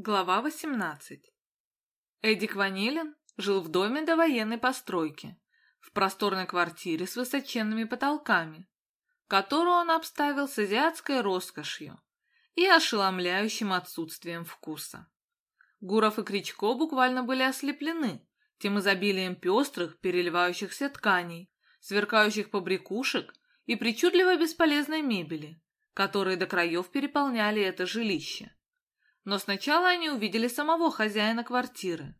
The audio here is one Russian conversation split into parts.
Глава 18 Эдик Ванилин жил в доме до военной постройки, в просторной квартире с высоченными потолками, которую он обставил с азиатской роскошью и ошеломляющим отсутствием вкуса. Гуров и Кричко буквально были ослеплены тем изобилием пестрых, переливающихся тканей, сверкающих побрякушек и причудливо бесполезной мебели, которые до краев переполняли это жилище. Но сначала они увидели самого хозяина квартиры.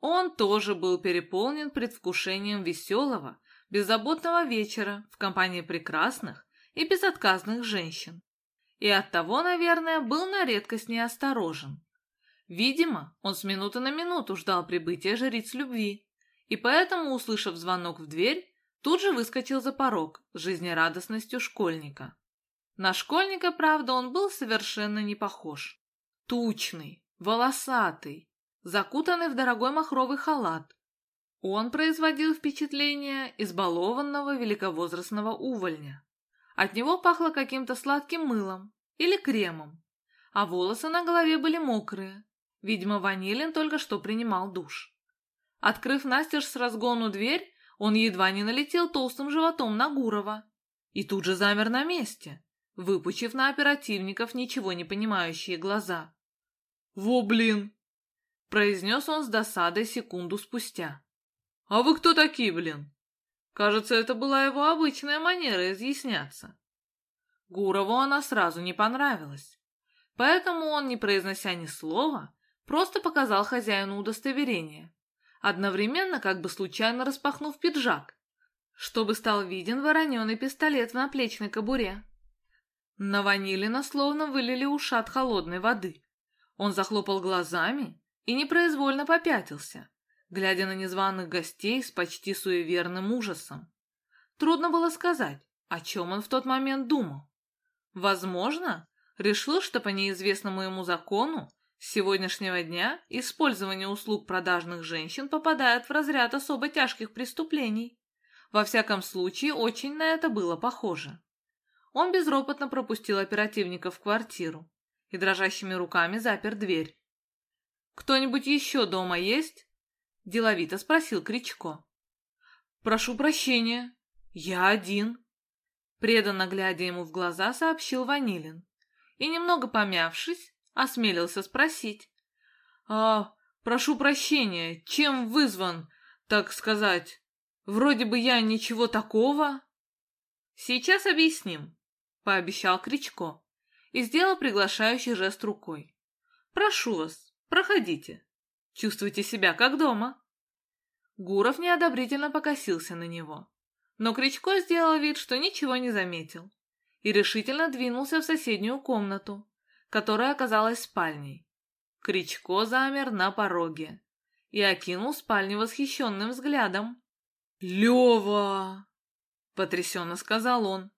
Он тоже был переполнен предвкушением веселого, беззаботного вечера в компании прекрасных и безотказных женщин. И оттого, наверное, был на редкость неосторожен. Видимо, он с минуты на минуту ждал прибытия жриц любви, и поэтому, услышав звонок в дверь, тут же выскочил за порог с жизнерадостностью школьника. На школьника, правда, он был совершенно не похож тучный, волосатый, закутанный в дорогой махровый халат. Он производил впечатление избалованного великовозрастного увольня. От него пахло каким-то сладким мылом или кремом, а волосы на голове были мокрые. Видимо, Ванилин только что принимал душ. Открыв настежь с разгону дверь, он едва не налетел толстым животом на Гурова и тут же замер на месте, выпучив на оперативников ничего не понимающие глаза. «Во блин!» — произнес он с досадой секунду спустя. «А вы кто такие, блин?» Кажется, это была его обычная манера изъясняться. Гурову она сразу не понравилась. Поэтому он, не произнося ни слова, просто показал хозяину удостоверение, одновременно как бы случайно распахнув пиджак, чтобы стал виден вороненый пистолет в наплечной кобуре. На Ванилина словно вылили ушат холодной воды. Он захлопал глазами и непроизвольно попятился, глядя на незваных гостей с почти суеверным ужасом. Трудно было сказать, о чем он в тот момент думал. Возможно, решил, что по неизвестному ему закону с сегодняшнего дня использование услуг продажных женщин попадает в разряд особо тяжких преступлений. Во всяком случае, очень на это было похоже. Он безропотно пропустил оперативника в квартиру, и дрожащими руками запер дверь. «Кто-нибудь еще дома есть?» — деловито спросил Кричко. «Прошу прощения, я один», — преданно глядя ему в глаза, сообщил Ванилин. И, немного помявшись, осмелился спросить. «А, прошу прощения, чем вызван, так сказать? Вроде бы я ничего такого...» «Сейчас объясним», — пообещал Кричко и сделал приглашающий жест рукой. «Прошу вас, проходите. Чувствуйте себя как дома». Гуров неодобрительно покосился на него, но Кричко сделал вид, что ничего не заметил, и решительно двинулся в соседнюю комнату, которая оказалась спальней. Кричко замер на пороге и окинул спальню восхищенным взглядом. «Лева!» — потрясенно сказал он.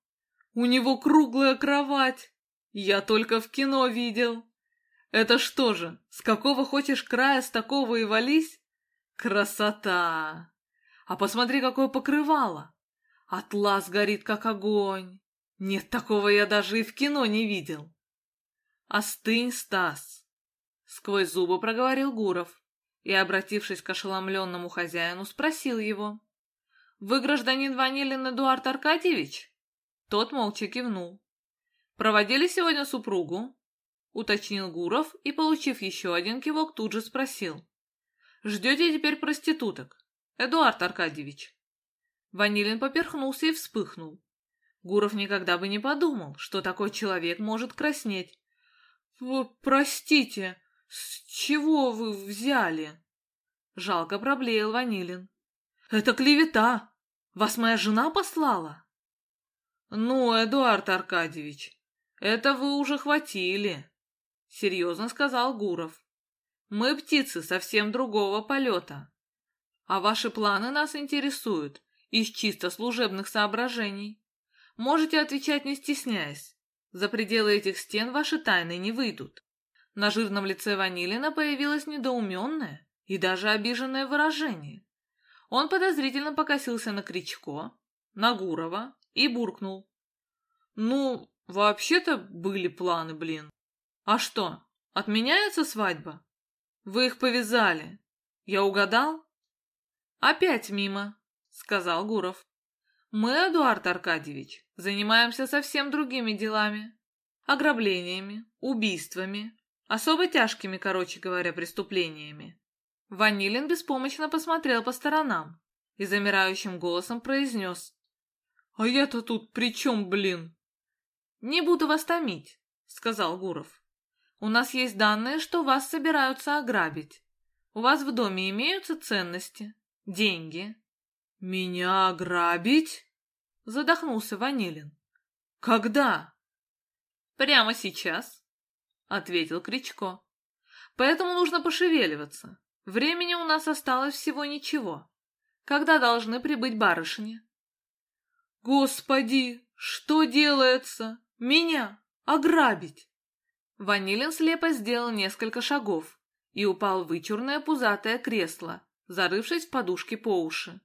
«У него круглая кровать!» Я только в кино видел. Это что же, с какого хочешь края, с такого и вались? Красота! А посмотри, какое покрывало! Атлас горит, как огонь. Нет, такого я даже и в кино не видел. Остынь, Стас! Сквозь зубы проговорил Гуров и, обратившись к ошеломленному хозяину, спросил его. «Вы гражданин Ванилин Эдуард Аркадьевич?» Тот молча кивнул. «Проводили сегодня супругу?» — уточнил Гуров и, получив еще один кивок, тут же спросил. «Ждете теперь проституток, Эдуард Аркадьевич?» Ванилин поперхнулся и вспыхнул. Гуров никогда бы не подумал, что такой человек может краснеть. «Простите, с чего вы взяли?» Жалко проблеял Ванилин. «Это клевета! Вас моя жена послала?» «Ну, Эдуард Аркадьевич, «Это вы уже хватили», — серьезно сказал Гуров. «Мы птицы совсем другого полета. А ваши планы нас интересуют из чисто служебных соображений. Можете отвечать не стесняясь. За пределы этих стен ваши тайны не выйдут». На жирном лице Ванилина появилось недоуменное и даже обиженное выражение. Он подозрительно покосился на Кричко, на Гурова и буркнул. «Ну, Вообще-то были планы, блин. А что, Отменяется свадьба? Вы их повязали. Я угадал? Опять мимо, сказал Гуров. Мы, Эдуард Аркадьевич, занимаемся совсем другими делами. Ограблениями, убийствами, особо тяжкими, короче говоря, преступлениями. Ванилин беспомощно посмотрел по сторонам и замирающим голосом произнес. «А я-то тут при чем, блин?» «Не буду вас томить», — сказал Гуров. «У нас есть данные, что вас собираются ограбить. У вас в доме имеются ценности, деньги». «Меня ограбить?» — задохнулся Ванилин. «Когда?» «Прямо сейчас», — ответил Кричко. «Поэтому нужно пошевеливаться. Времени у нас осталось всего ничего. Когда должны прибыть барышни?» «Господи, что делается? Меня ограбить!» Ванилин слепо сделал несколько шагов и упал в вычурное пузатое кресло, зарывшись в подушки по уши.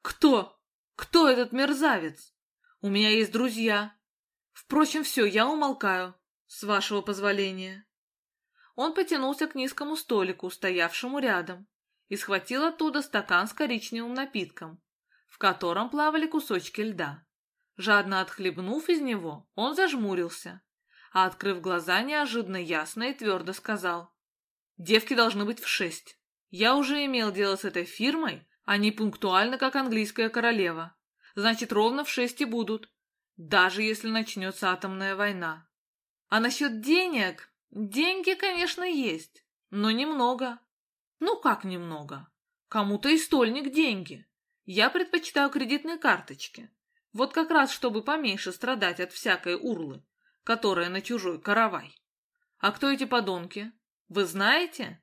«Кто? Кто этот мерзавец? У меня есть друзья. Впрочем, все, я умолкаю, с вашего позволения». Он потянулся к низкому столику, стоявшему рядом, и схватил оттуда стакан с коричневым напитком, в котором плавали кусочки льда. Жадно отхлебнув из него, он зажмурился, а, открыв глаза, неожиданно ясно и твердо сказал. «Девки должны быть в шесть. Я уже имел дело с этой фирмой, они пунктуальны, как английская королева. Значит, ровно в шесть и будут, даже если начнется атомная война. А насчет денег... Деньги, конечно, есть, но немного. Ну как немного? Кому-то и стольник деньги. Я предпочитаю кредитные карточки. Вот как раз, чтобы поменьше страдать от всякой урлы, которая на чужой каравай. А кто эти подонки? Вы знаете?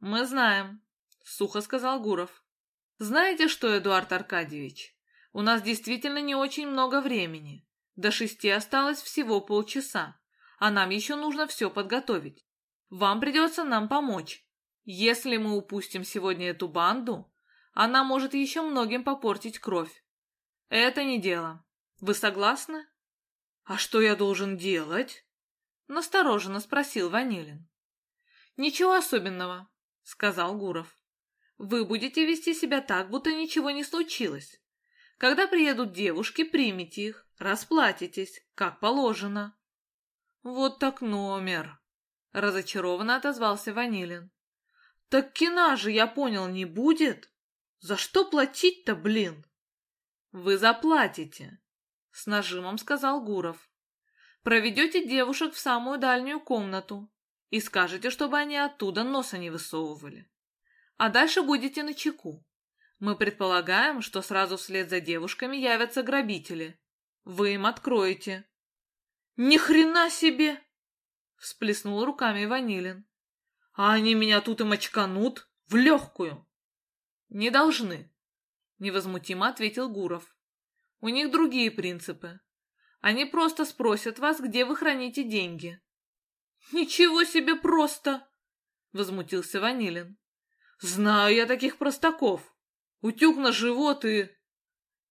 Мы знаем, сухо сказал Гуров. Знаете что, Эдуард Аркадьевич? У нас действительно не очень много времени. До шести осталось всего полчаса, а нам еще нужно все подготовить. Вам придется нам помочь. Если мы упустим сегодня эту банду, она может еще многим попортить кровь. Это не дело. Вы согласны? А что я должен делать? Настороженно спросил Ванилин. Ничего особенного, сказал Гуров. Вы будете вести себя так, будто ничего не случилось. Когда приедут девушки, примите их, расплатитесь, как положено. Вот так номер, разочарованно отозвался Ванилин. Так кина же, я понял, не будет. За что платить-то, блин? Вы заплатите, с нажимом сказал Гуров. Проведете девушек в самую дальнюю комнату и скажете, чтобы они оттуда носа не высовывали. А дальше будете на чеку. Мы предполагаем, что сразу вслед за девушками явятся грабители. Вы им откроете. Ни хрена себе! Всплеснул руками Ванилин. А они меня тут и мочканут в легкую. Не должны, невозмутимо ответил Гуров. У них другие принципы. Они просто спросят вас, где вы храните деньги. Ничего себе просто! Возмутился Ванилин. Знаю я таких простаков. Утюг на живот и...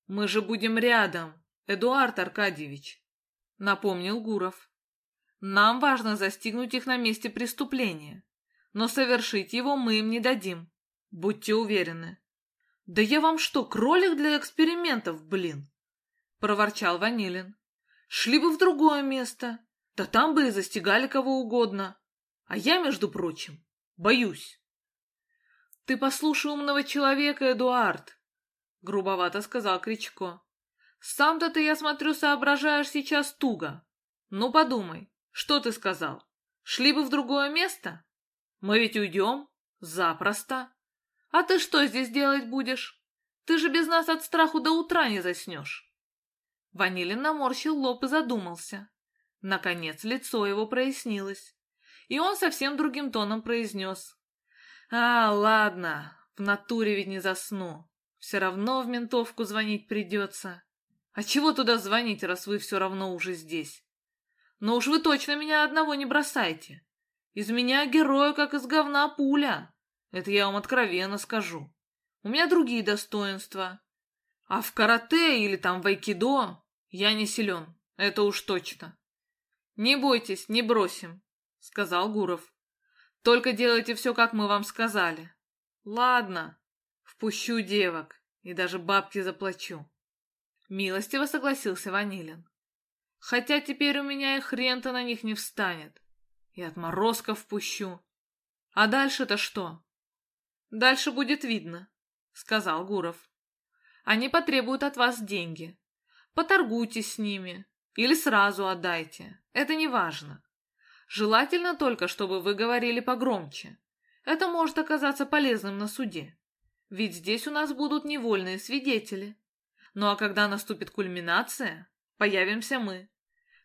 Мы же будем рядом, Эдуард Аркадьевич, напомнил Гуров. Нам важно застигнуть их на месте преступления но совершить его мы им не дадим. Будьте уверены. «Да я вам что, кролик для экспериментов, блин?» — проворчал Ванилин. «Шли бы в другое место, да там бы и застигали кого угодно. А я, между прочим, боюсь». «Ты послушай умного человека, Эдуард», — грубовато сказал Кричко. «Сам-то ты, я смотрю, соображаешь сейчас туго. Ну, подумай, что ты сказал? Шли бы в другое место?» Мы ведь уйдем? Запросто. А ты что здесь делать будешь? Ты же без нас от страху до утра не заснешь. Ванилин наморщил лоб и задумался. Наконец лицо его прояснилось, и он совсем другим тоном произнес. «А, ладно, в натуре ведь не засну. Все равно в ментовку звонить придется. А чего туда звонить, раз вы все равно уже здесь? Но уж вы точно меня одного не бросайте. Из меня героя, как из говна пуля. Это я вам откровенно скажу. У меня другие достоинства. А в карате или там в айкидо я не силен. Это уж точно. Не бойтесь, не бросим, сказал Гуров. Только делайте все, как мы вам сказали. Ладно, впущу девок и даже бабки заплачу. Милостиво согласился Ванилин. Хотя теперь у меня и хрен-то на них не встанет. И отморозков впущу. А дальше-то что? Дальше будет видно, сказал Гуров. Они потребуют от вас деньги. Поторгуйтесь с ними или сразу отдайте. Это не важно. Желательно только, чтобы вы говорили погромче. Это может оказаться полезным на суде. Ведь здесь у нас будут невольные свидетели. Ну а когда наступит кульминация, появимся мы.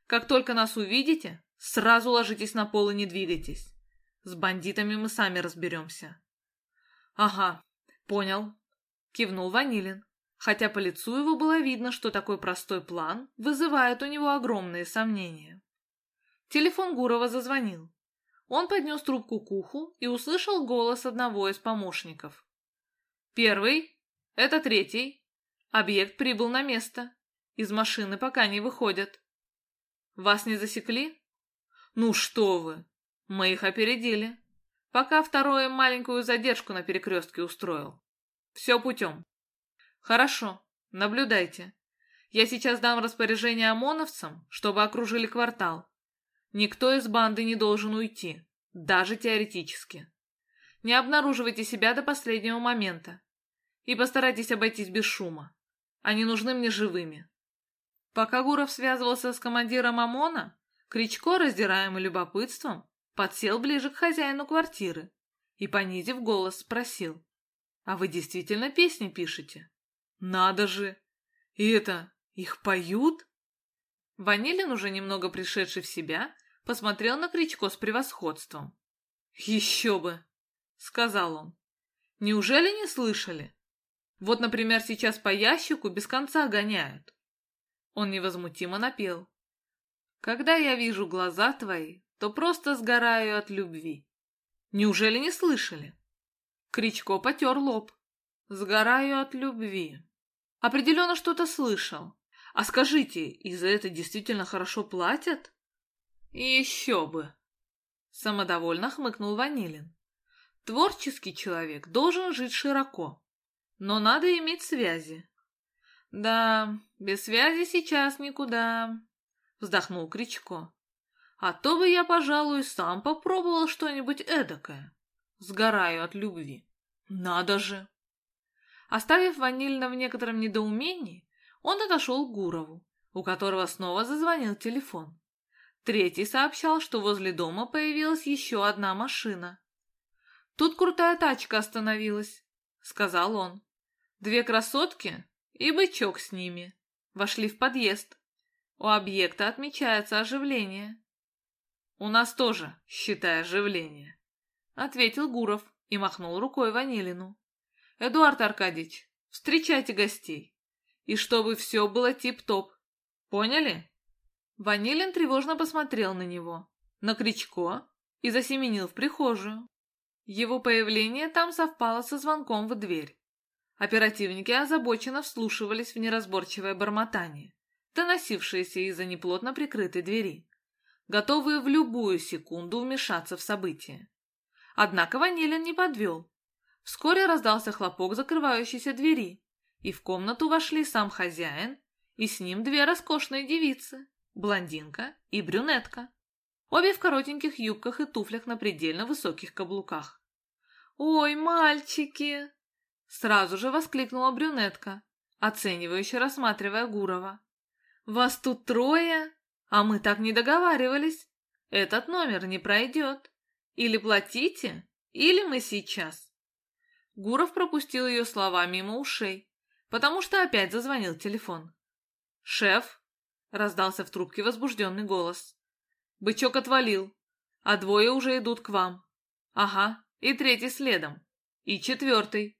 Как только нас увидите, сразу ложитесь на пол и не двигайтесь. С бандитами мы сами разберемся. Ага, понял, кивнул Ванилин, хотя по лицу его было видно, что такой простой план вызывает у него огромные сомнения. Телефон Гурова зазвонил. Он поднес трубку к уху и услышал голос одного из помощников. «Первый. Это третий. Объект прибыл на место. Из машины пока не выходят. Вас не засекли? Ну что вы, мы их опередили. Пока второй маленькую задержку на перекрестке устроил. Все путем. Хорошо, наблюдайте. Я сейчас дам распоряжение ОМОНовцам, чтобы окружили квартал. Никто из банды не должен уйти, даже теоретически. Не обнаруживайте себя до последнего момента. И постарайтесь обойтись без шума. Они нужны мне живыми. Пока Гуров связывался с командиром ОМОНа, Кричко, раздираемый любопытством, подсел ближе к хозяину квартиры и, понизив голос, спросил. «А вы действительно песни пишете?» «Надо же! И это, их поют?» Ванилин, уже немного пришедший в себя, посмотрел на Кричко с превосходством. «Еще бы!» — сказал он. «Неужели не слышали? Вот, например, сейчас по ящику без конца гоняют». Он невозмутимо напел. «Когда я вижу глаза твои, то просто сгораю от любви». Неужели не слышали? Кричко потер лоб. «Сгораю от любви». Определенно что-то слышал. А скажите, и за это действительно хорошо платят? Еще бы! Самодовольно хмыкнул Ванилин. Творческий человек должен жить широко, но надо иметь связи. Да, без связи сейчас никуда, вздохнул Кричко. А то бы я, пожалуй, сам попробовал что-нибудь эдакое. Сгораю от любви. Надо же! Оставив Ванильна в некотором недоумении, он отошел к Гурову, у которого снова зазвонил телефон. Третий сообщал, что возле дома появилась еще одна машина. «Тут крутая тачка остановилась», — сказал он. «Две красотки и бычок с ними. Вошли в подъезд. У объекта отмечается оживление». «У нас тоже, считай, оживление», — ответил Гуров и махнул рукой Ванилину. «Эдуард Аркадьевич, встречайте гостей. И чтобы все было тип-топ. Поняли?» Ванилин тревожно посмотрел на него, на Кричко и засеменил в прихожую. Его появление там совпало со звонком в дверь. Оперативники озабоченно вслушивались в неразборчивое бормотание, доносившееся из-за неплотно прикрытой двери, готовые в любую секунду вмешаться в события. Однако Ванилин не подвел. Вскоре раздался хлопок закрывающейся двери, и в комнату вошли сам хозяин и с ним две роскошные девицы блондинка и брюнетка. Обе в коротеньких юбках и туфлях на предельно высоких каблуках. «Ой, мальчики!» Сразу же воскликнула брюнетка, оценивающе рассматривая Гурова. «Вас тут трое, а мы так не договаривались. Этот номер не пройдет. Или платите, или мы сейчас». Гуров пропустил ее слова мимо ушей, потому что опять зазвонил телефон. «Шеф, Раздался в трубке возбужденный голос. Бычок отвалил, а двое уже идут к вам. Ага, и третий следом. И четвертый.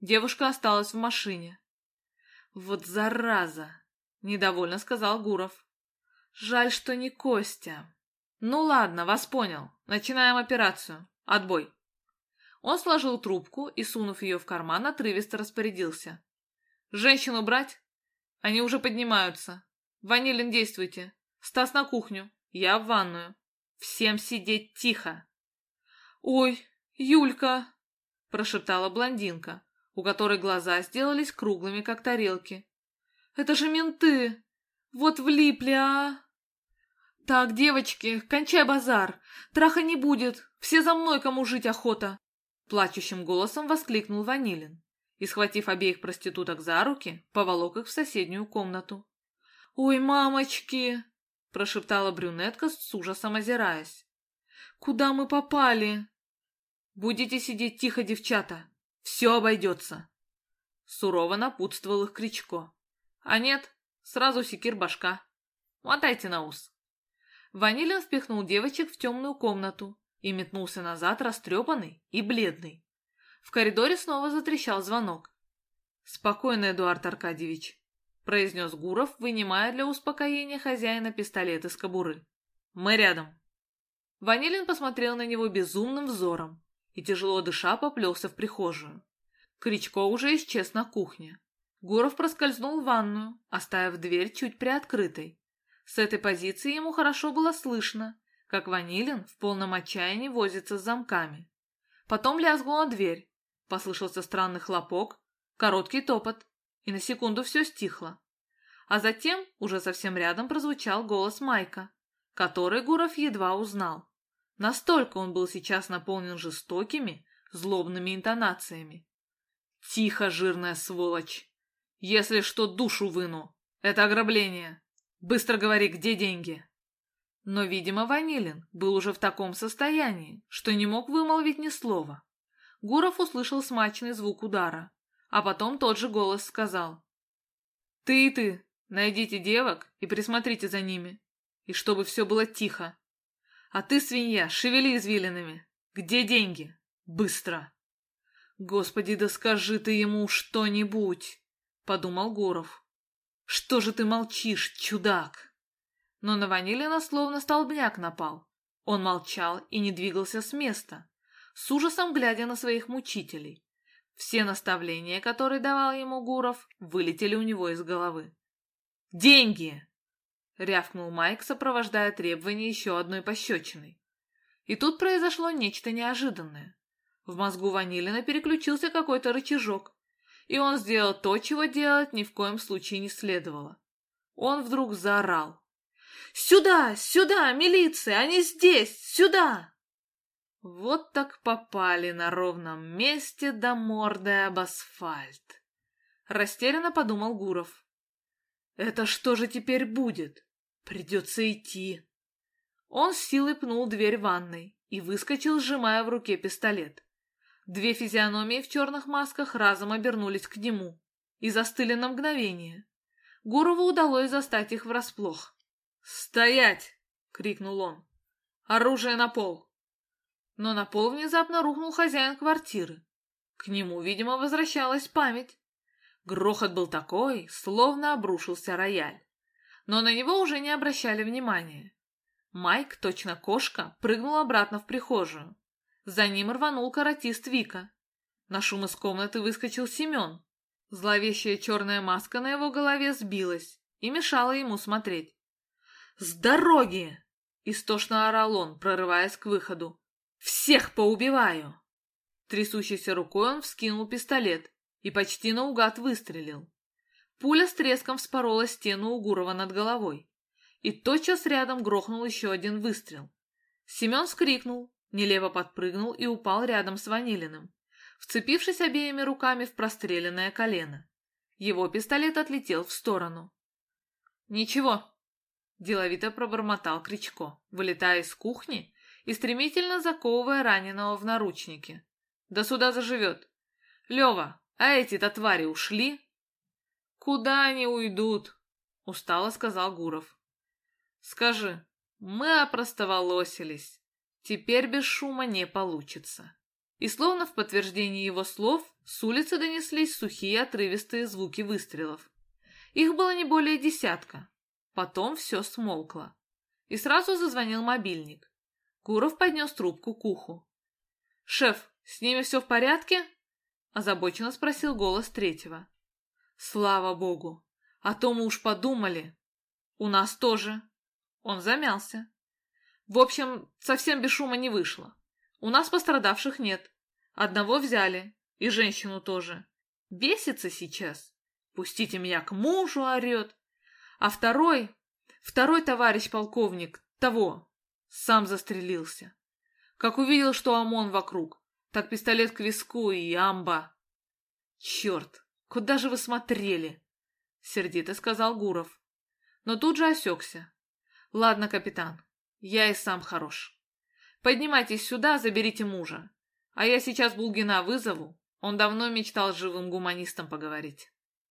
Девушка осталась в машине. Вот зараза! Недовольно сказал Гуров. Жаль, что не Костя. Ну ладно, вас понял. Начинаем операцию. Отбой. Он сложил трубку и, сунув ее в карман, отрывисто распорядился. «Женщину брать? Они уже поднимаются. Ванилин, действуйте. Стас на кухню. Я в ванную. Всем сидеть тихо. «Ой, Юлька!» — прошептала блондинка, у которой глаза сделались круглыми, как тарелки. «Это же менты! Вот влипли, а!» «Так, девочки, кончай базар! Траха не будет! Все за мной, кому жить охота!» Плачущим голосом воскликнул Ванилин и, схватив обеих проституток за руки, поволок их в соседнюю комнату. «Ой, мамочки!» — прошептала брюнетка с ужасом озираясь. «Куда мы попали?» «Будете сидеть тихо, девчата! Все обойдется!» Сурово напутствовал их Кричко. «А нет, сразу секир башка. Мотайте на ус!» Ванилин впихнул девочек в темную комнату и метнулся назад, растрепанный и бледный. В коридоре снова затрещал звонок. «Спокойно, Эдуард Аркадьевич», — произнес Гуров, вынимая для успокоения хозяина пистолет из кобуры. «Мы рядом». Ванилин посмотрел на него безумным взором и, тяжело дыша, поплелся в прихожую. Кричко уже исчез на кухне. Гуров проскользнул в ванную, оставив дверь чуть приоткрытой. С этой позиции ему хорошо было слышно, как Ванилин в полном отчаянии возится с замками. Потом лязгнула дверь, послышался странный хлопок, короткий топот, и на секунду все стихло. А затем уже совсем рядом прозвучал голос Майка, который Гуров едва узнал. Настолько он был сейчас наполнен жестокими, злобными интонациями. «Тихо, жирная сволочь! Если что, душу выну! Это ограбление!» Быстро говори, где деньги?» Но, видимо, Ванилин был уже в таком состоянии, что не мог вымолвить ни слова. Гуров услышал смачный звук удара, а потом тот же голос сказал. «Ты и ты, найдите девок и присмотрите за ними, и чтобы все было тихо. А ты, свинья, шевели извилинами. Где деньги? Быстро!» «Господи, да скажи ты ему что-нибудь!» — подумал Гуров. «Что же ты молчишь, чудак?» Но на Ванилина словно столбняк напал. Он молчал и не двигался с места, с ужасом глядя на своих мучителей. Все наставления, которые давал ему Гуров, вылетели у него из головы. «Деньги!» — рявкнул Майк, сопровождая требования еще одной пощечиной. И тут произошло нечто неожиданное. В мозгу Ванилина переключился какой-то рычажок, и он сделал то, чего делать ни в коем случае не следовало. Он вдруг заорал. «Сюда! Сюда! Милиция! Они здесь! Сюда!» Вот так попали на ровном месте до морды об асфальт. Растерянно подумал Гуров. «Это что же теперь будет? Придется идти». Он с силой пнул дверь ванной и выскочил, сжимая в руке пистолет. Две физиономии в черных масках разом обернулись к нему и застыли на мгновение. Гурову удалось застать их врасплох. «Стоять!» — крикнул он. «Оружие на пол!» Но на пол внезапно рухнул хозяин квартиры. К нему, видимо, возвращалась память. Грохот был такой, словно обрушился рояль. Но на него уже не обращали внимания. Майк, точно кошка, прыгнул обратно в прихожую. За ним рванул каратист Вика. На шум из комнаты выскочил Семен. Зловещая черная маска на его голове сбилась и мешала ему смотреть. «С дороги!» — истошно орал он, прорываясь к выходу. «Всех поубиваю!» Трясущейся рукой он вскинул пистолет и почти наугад выстрелил. Пуля с треском вспорола стену у Гурова над головой. И тотчас рядом грохнул еще один выстрел. Семен вскрикнул, нелепо подпрыгнул и упал рядом с Ванилиным, вцепившись обеими руками в простреленное колено. Его пистолет отлетел в сторону. «Ничего», — деловито пробормотал Кричко, вылетая из кухни и стремительно заковывая раненого в наручники. «Да сюда заживет! Лева, а эти-то твари ушли?» «Куда они уйдут?» — устало сказал Гуров. «Скажи, мы опростоволосились. Теперь без шума не получится. И словно в подтверждении его слов, с улицы донеслись сухие отрывистые звуки выстрелов. Их было не более десятка. Потом все смолкло. И сразу зазвонил мобильник. Гуров поднес трубку к уху. «Шеф, с ними все в порядке?» Озабоченно спросил голос третьего. «Слава богу! А то мы уж подумали. У нас тоже». Он замялся. В общем, совсем без шума не вышло. У нас пострадавших нет. Одного взяли, и женщину тоже. Бесится сейчас. Пустите меня к мужу, орет. А второй, второй товарищ полковник, того, сам застрелился. Как увидел, что ОМОН вокруг, так пистолет к виску и амба. Черт, куда же вы смотрели? Сердито сказал Гуров. Но тут же осекся. Ладно, капитан, я и сам хорош. Поднимайтесь сюда, заберите мужа. А я сейчас Булгина вызову. Он давно мечтал с живым гуманистом поговорить.